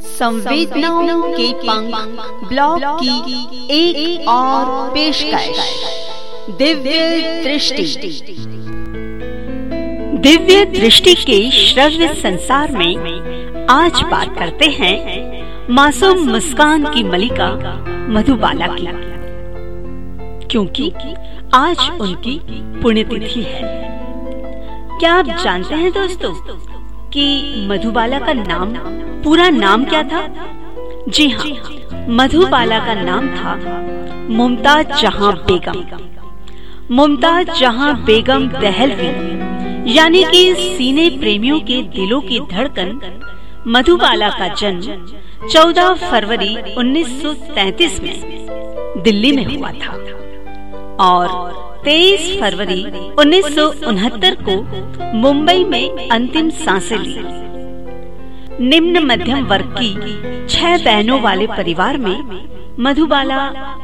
संवेदनाओं के पंख ब्लॉग की एक, एक और पेशकश। दिव्य दृष्टि। दिव्य दृष्टि के श्रव्य संसार में आज बात करते हैं मासूम मुस्कान की मलिका मधुबाला की। क्योंकि आज उनकी पुण्यतिथि है। क्या आप जानते हैं दोस्तों कि मधुबाला का नाम पूरा नाम क्या था? जी हाँ मधुबाला का नाम था मुमताज़ जहाँ बेगम। मुमताज़ जहाँ बेगम दहलवी यानी कि सीने प्रेमियों के दिलों की धड़कन, मधुबाला का जन्म 14 फरवरी 1933 में दिल्ली में हुआ था और 23 फरवरी उन्नीस सौ उनहत्तर को मुंबई में अंतिम साँसें ली। निम्न मध्यम वर्ग की छह बहनों वाले परिवार में मधुबाला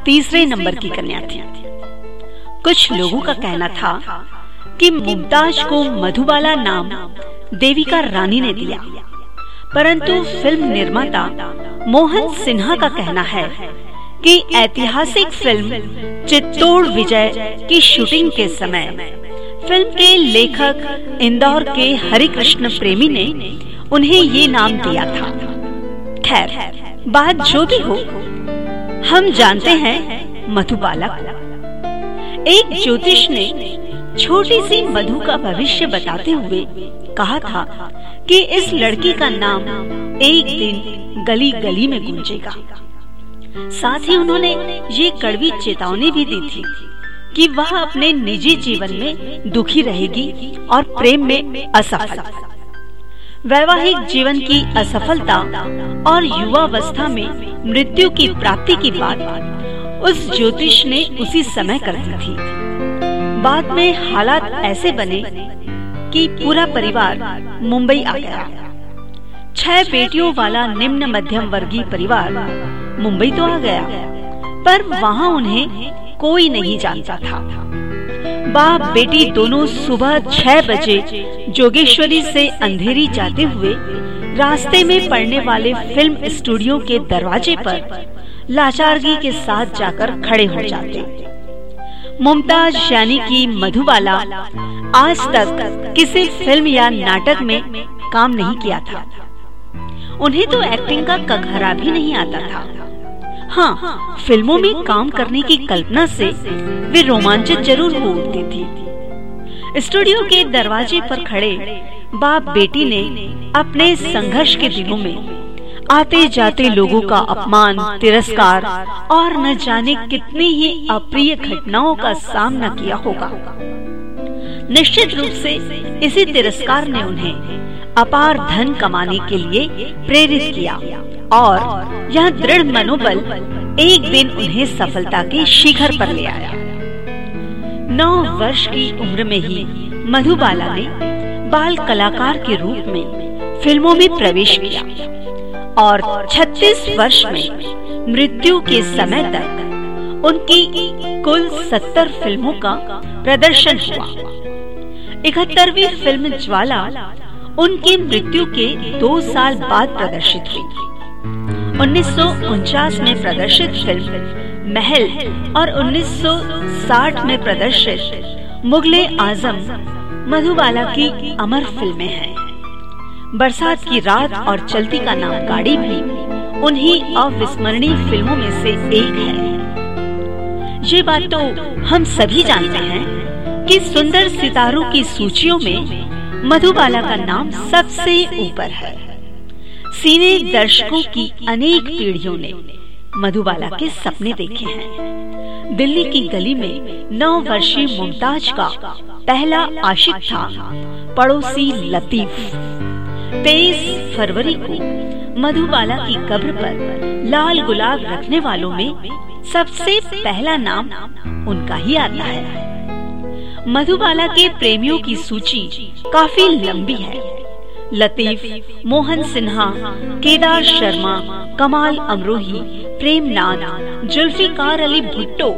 तीसरे नंबर की कन्या थी। कुछ लोगों का कहना था कि मुमताज़ को मधुबाला नाम देविका रानी ने दिया। परंतु फ़िल्म निर्माता मोहन सिन्हा का कहना है कि ऐतिहासिक फ़िल्म चित्तौड़ विजय की शूटिंग के समय फ़िल्म के लेखक इंदौर के हरिकृष्ण प्रेमी ने उन्हें ये नाम दिया था। खैर, बात जो भी हो, हम जानते हैं मधुबाला एक ज्योतिष ने छोटी सी मधु का भविष्य बताते हुए कहा था कि इस लड़की का नाम एक दिन गली गली में गूंजेगा। साथ ही उन्होंने ये कड़वी चेतावनी भी दी थी कि वह अपने निजी जीवन में दुखी रहेगी और प्रेम में असफल। वैवाहिक जीवन की असफलता और युवावस्था में मृत्यु की प्राप्ति की बात उस ज्योतिष ने उसी समय कर दी थी। बाद में हालात ऐसे बने कि पूरा परिवार मुंबई आ गया। छह बेटियों वाला निम्न मध्यम वर्गीय परिवार मुंबई तो आ गया। पर वहाँ उन्हें कोई नहीं जानता था। बाप बेटी दोनों सुबह छह बजे जोगेश्वरी से अंधेरी जाते हुए रास्ते में पड़ने वाले फ़िल्म स्टूडियो के दरवाजे पर लाचारगी के साथ जाकर खड़े हो जाते। मुमताज़ यानी कि मधुबाला आज तक किसी फ़िल्म या नाटक में काम नहीं किया था। उन्हें तो एक्टिंग का कघरा भी नहीं आता था। हाँ फ़िल्मों में काम करने की कल्पना से वे रोमांचित ज़रूर हो उठती थी। स्टूडियो के दरवाजे पर खड़े बाप बेटी ने अपने संघर्ष के दिनों में आते जाते लोगों का अपमान, तिरस्कार और न जाने कितनी ही अप्रिय घटनाओं का सामना किया होगा। निश्चित रूप से इसी तिरस्कार ने उन्हें अपार धन कमाने के लिए प्रेरित किया। और यह दृढ़ मनोबल एक दिन उन्हें सफलता के शिखर पर ले आया। नौ वर्ष की उम्र में ही मधुबाला ने बाल कलाकार के रूप में फ़िल्मों में प्रवेश किया और 36 वर्ष में मृत्यु के समय तक उनकी कुल 70 फ़िल्मों का प्रदर्शन हुआ। इकहत्तरवी फ़िल्म ज्वाला उनकी मृत्यु के दो साल बाद प्रदर्शित हुई। उन्नीस सौ उनचास में प्रदर्शित फ़िल्म, महल, और 1960 में प्रदर्शित मुगले आज़म मधुबाला की अमर फ़िल्में हैं। बरसात की रात और चलती का नाम गाड़ी भी उन्हीं अविस्मरणीय फ़िल्मों में से एक है ये बात तो हम सभी जानते हैं कि सुंदर सितारों की सूचियों में मधुबाला का नाम सबसे ऊपर है सीने दर्शकों की अनेक पीढ़ियों ने मधुबाला के सपने देखे हैं। दिल्ली की गली में नौ वर्षीय मुमताज़ का पहला आशिक था। पड़ोसी लतीफ। तेईस फरवरी को मधुबाला की कब्र पर लाल गुलाब रखने वालों में सबसे पहला नाम उनका ही आता है मधुबाला के प्रेमियों की सूची काफ़ी लंबी है। लतीफ, मोहन सिन्हा, केदार शर्मा, कमाल अमरोही प्रेम नाथ जुल्फिकार अली भुट्टो,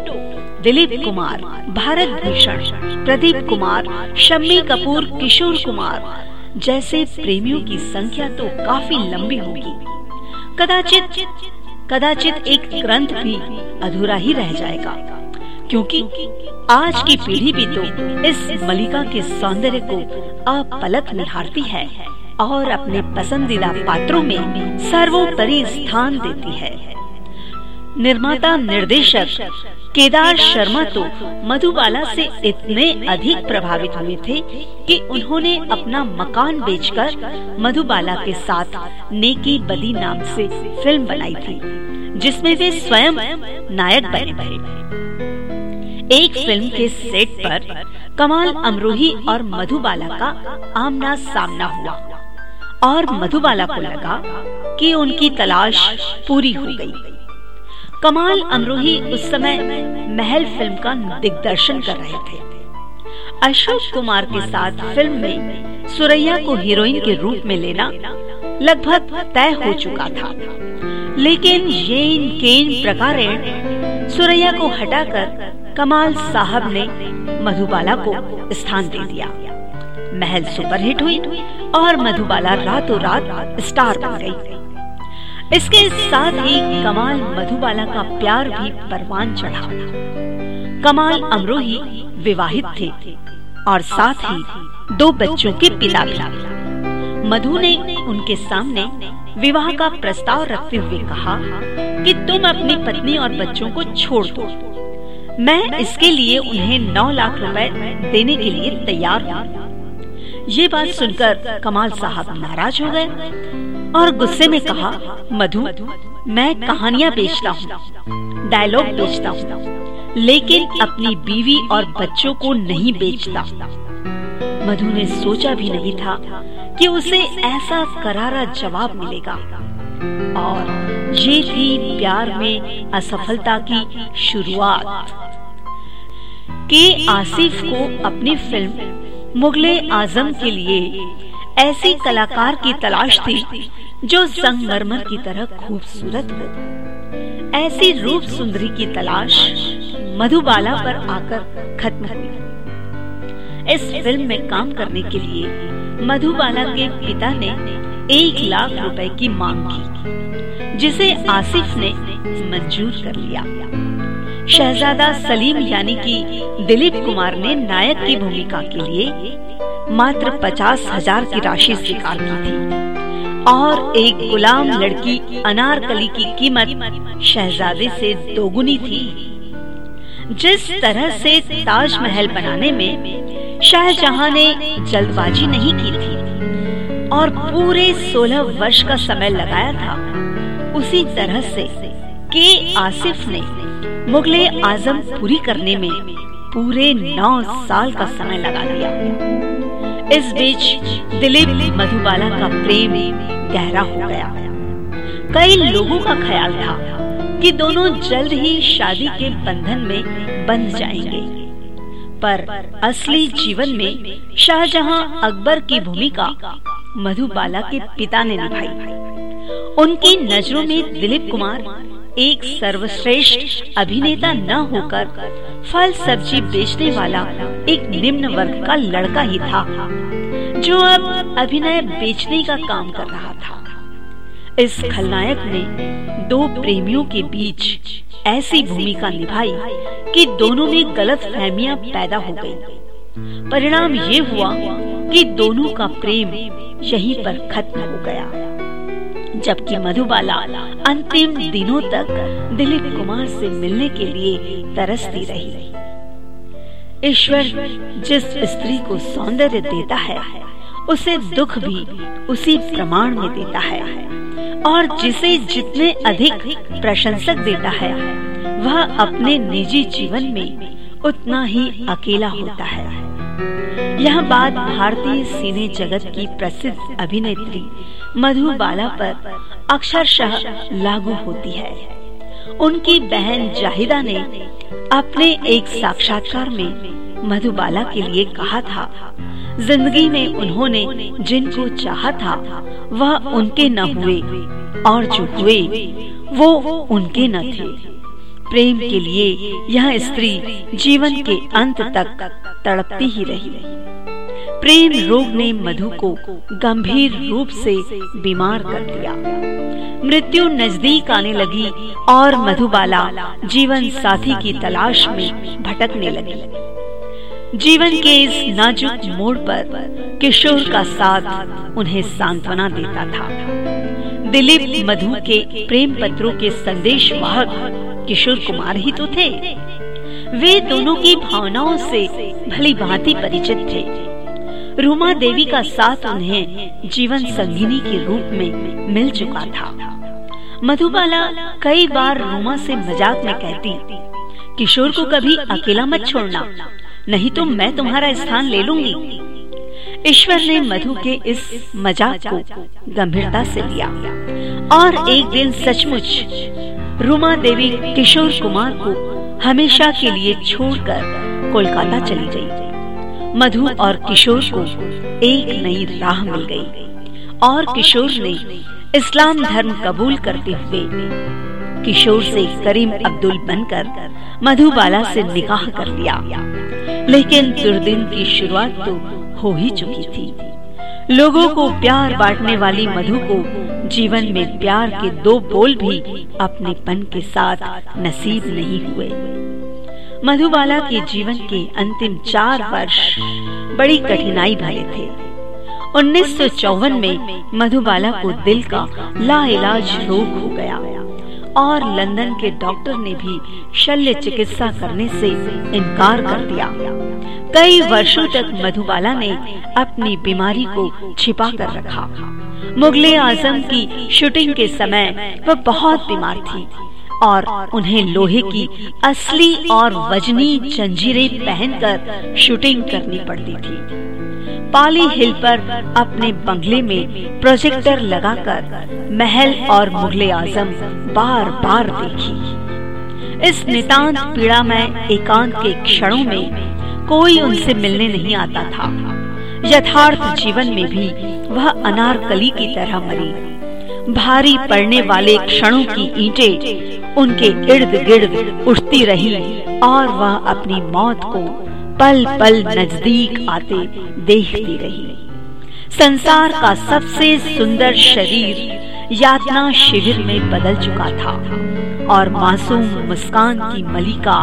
दिलीप कुमार, भारत भूषण, प्रदीप कुमार, शम्मी कपूर, किशोर कुमार। जैसे प्रेमियों की संख्या तो काफ़ी लंबी होगी। कदाचित कदाचित एक ग्रंथ भी अधूरा ही रह जाएगा। क्योंकि आज की पीढ़ी भी तो इस मलिका के सौंदर्य को अपलक निहारती है। और अपने पसंदीदा पात्रों में सर्वोपरि स्थान देती है। निर्माता निर्देशक केदार शर्मा तो मधुबाला से इतने अधिक प्रभावित हुए थे कि उन्होंने अपना मकान बेचकर मधुबाला के साथ नेकी बदी नाम से फ़िल्म बनाई थी, जिसमें वे स्वयं नायक बने थे। एक फ़िल्म के सेट पर कमाल अमरोही और मधुबाला का आमना सामना हुआ। और मधुबाला को लगा कि उनकी तलाश पूरी हो गई। कमाल अमरोही उस समय महल फ़िल्म का दिग्दर्शन कर रहे थे। अशोक कुमार के साथ फ़िल्म में सुरैया को हीरोइन के रूप में लेना लगभग तय हो चुका था। लेकिन येन केन प्रकार सुरैया को हटाकर कमाल साहब ने मधुबाला को स्थान दे दिया। महल सुपरहिट हुई और मधुबाला रातों रात स्टार बन गई। इसके साथ ही कमाल मधुबाला का प्यार भी परवान चढ़ा। कमाल अमरोही विवाहित थे और साथ ही दो बच्चों के पिता भी। मधु ने उनके सामने विवाह का प्रस्ताव रखते हुए कहा कि तुम अपनी पत्नी और बच्चों को छोड़ दो। मैं इसके लिए उन्हें नौ लाख रुपए देने के लिए तैयार हूँ। ये बात सुनकर कमाल साहब नाराज़ हो गए और गुस्से में कहा, मधु, मैं कहानियाँ बेचता हूँ डायलॉग बेचता हूँ, लेकिन अपनी बीवी और बच्चों को नहीं बेचता। मधु ने सोचा भी नहीं था कि उसे ऐसा करारा जवाब मिलेगा। और ये थी प्यार में असफलता की शुरुआत। के आसिफ को अपनी फ़िल्म मुगले आज़म के लिए ऐसी कलाकार की तलाश थी जो संगमरमर की तरह खूबसूरत हो ऐसी रूप सुंदरी की तलाश मधुबाला पर आकर खत्म हुई। इस फ़िल्म में काम करने के लिए मधुबाला के पिता ने एक लाख रुपए की मांग की, जिसे आसिफ ने मंजूर कर लिया। शहजादा सलीम यानी कि दिलीप कुमार ने नायक की भूमिका के लिए मात्र पचास हज़ार की राशि स्वीकार की थी। और एक गुलाम लड़की अनारकली की कीमत शहजादे से दोगुनी थी। जिस तरह से ताजमहल बनाने में शाहजहां ने जल्दबाजी नहीं की थी और पूरे सोलह वर्ष का समय लगाया था, उसी तरह से के आसिफ ने मुगले आज़म पूरी करने में पूरे नौ साल का समय लगा दिया इस बीच दिलीप मधुबाला का प्रेम गहरा हो गया। कई लोगों का ख्याल था कि दोनों जल्द ही शादी के बंधन में बंध जाएँगे। पर असली जीवन में शाहजहां अकबर की भूमिका मधुबाला के पिता ने निभाई। उनकी नज़रों में दिलीप कुमार एक सर्वश्रेष्ठ अभिनेता न होकर फल सब्ज़ी बेचने वाला एक निम्न वर्ग का लड़का ही था, जो अब अभिनय बेचने का काम कर रहा था इस खलनायक ने दो प्रेमियों के बीच ऐसी भूमिका निभाई कि दोनों में गलत फहमिया पैदा हो गई। परिणाम ये हुआ कि दोनों का प्रेम यहीं पर खत्म हो गया जबकि मधुबाला अंतिम दिनों तक दिलीप कुमार से मिलने के लिए तरसती रही। ईश्वर जिस स्त्री को सौंदर्य देता है, उसे दुख भी उसी प्रमाण में देता है। और जिसे जितने अधिक प्रशंसक देता है, वह अपने निजी जीवन में उतना ही अकेला होता है। यह बात भारतीय सिने जगत की प्रसिद्ध अभिनेत्री मधुबाला पर अक्षरशः लागू होती है। उनकी बहन जाहिदा ने अपने एक साक्षात्कार में मधुबाला के लिए कहा था। ज़िंदगी में उन्होंने जिनको चाहा था, वह उनके न हुए और जो हुए, वो उनके न थे। प्रेम के लिए यह स्त्री जीवन के अंत तक तड़पती ही रही। प्रेम रोग ने मधु को गंभीर रूप से बीमार कर दिया। मृत्यु नज़दीक आने लगी और मधुबाला जीवन साथी की तलाश में भटकने लगी। जीवन के इस नाजुक मोड़ पर किशोर का साथ उन्हें सांत्वना देता था। दिलीप मधु के प्रेम पत्रों के संदेश वाहक किशोर कुमार ही तो थे। वे दोनों की भावनाओं से भली भांति परिचित थे। रूमा देवी का साथ उन्हें जीवन संगिनी के रूप में मिल चुका था। मधुबाला कई बार रूमा से मज़ाक में कहती, किशोर को कभी अकेला मत छोड़ना, नहीं तो मैं तुम्हारा स्थान ले लूँगी। ईश्वर ने मधु के इस मज़ाक को गंभीरता से लिया और एक दिन सचमुच रूमा देवी किशोर कुमार को हमेशा के लिए छोड़कर कोलकाता चली गई। मधु और किशोर को एक नई राह मिल गई और किशोर ने इस्लाम धर्म कबूल करते हुए किशोर से करीम अब्दुल बनकर मधुबाला से निकाह कर लिया। लेकिन दुर्दिन की शुरुआत तो हो ही चुकी थी। लोगों को प्यार बांटने वाली मधु को जीवन में प्यार के दो बोल भी अपने पन के साथ नसीब नहीं हुए। मधुबाला के जीवन के अंतिम चार वर्ष बड़ी कठिनाई भरे थे। उन्नीस सौ चौवन में मधुबाला को दिल का लाइलाज रोग हो गया। और लंदन के डॉक्टर ने भी शल्य चिकित्सा करने से इनकार कर दिया। कई वर्षों तक मधुबाला ने अपनी बीमारी को छिपा कर रखा। मुगले आज़म की शूटिंग के समय वह बहुत बीमार थी। और उन्हें लोहे की असली और वजनी जंजीरें पहनकर शूटिंग करनी पड़ती थी। पाली हिल पर अपने बंगले में प्रोजेक्टर लगाकर महल और मुगले आज़म बार बार देखी। इस नितांत पीड़ा में एकांत के क्षणों में कोई उनसे मिलने नहीं आता था। यथार्थ जीवन में भी वह अनारकली की तरह मरी। भारी पड़ने वाले क्षणों की ईंटें उनके इर्द गिर्द उठती रही। और वह अपनी मौत को पल पल नज़दीक आते देखती रही। संसार का सबसे सुंदर शरीर यातना शिविर में बदल चुका था और मासूम मुस्कान की मलिका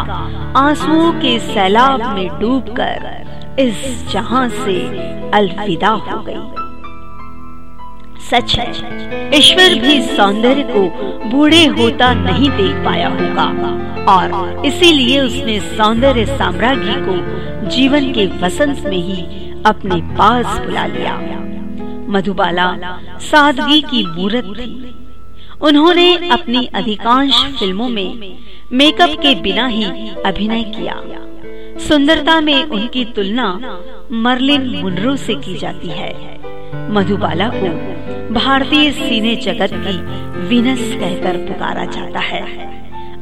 आंसुओं के सैलाब में डूबकर इस जहाँ से अलविदा हो गई। सच है। ईश्वर भी सौंदर्य को बूढ़े होता नहीं देख पाया होगा। और इसीलिए उसने सौंदर्य साम्राज्ञी को जीवन के वसंत में ही अपने पास बुला लिया। मधुबाला सादगी की मूर्त थी। उन्होंने अपनी अधिकांश फ़िल्मों में मेकअप के बिना ही अभिनय किया। सुंदरता में उनकी तुलना मर्लिन मुनरो से की जाती है। मधुबाला को भारतीय सीने जगत की विनस कहकर पुकारा जाता है।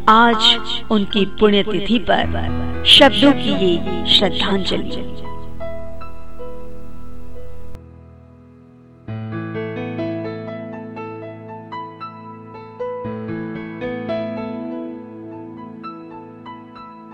आज उनकी पुण्यतिथि पर शब्दों की ये श्रद्धांजलि।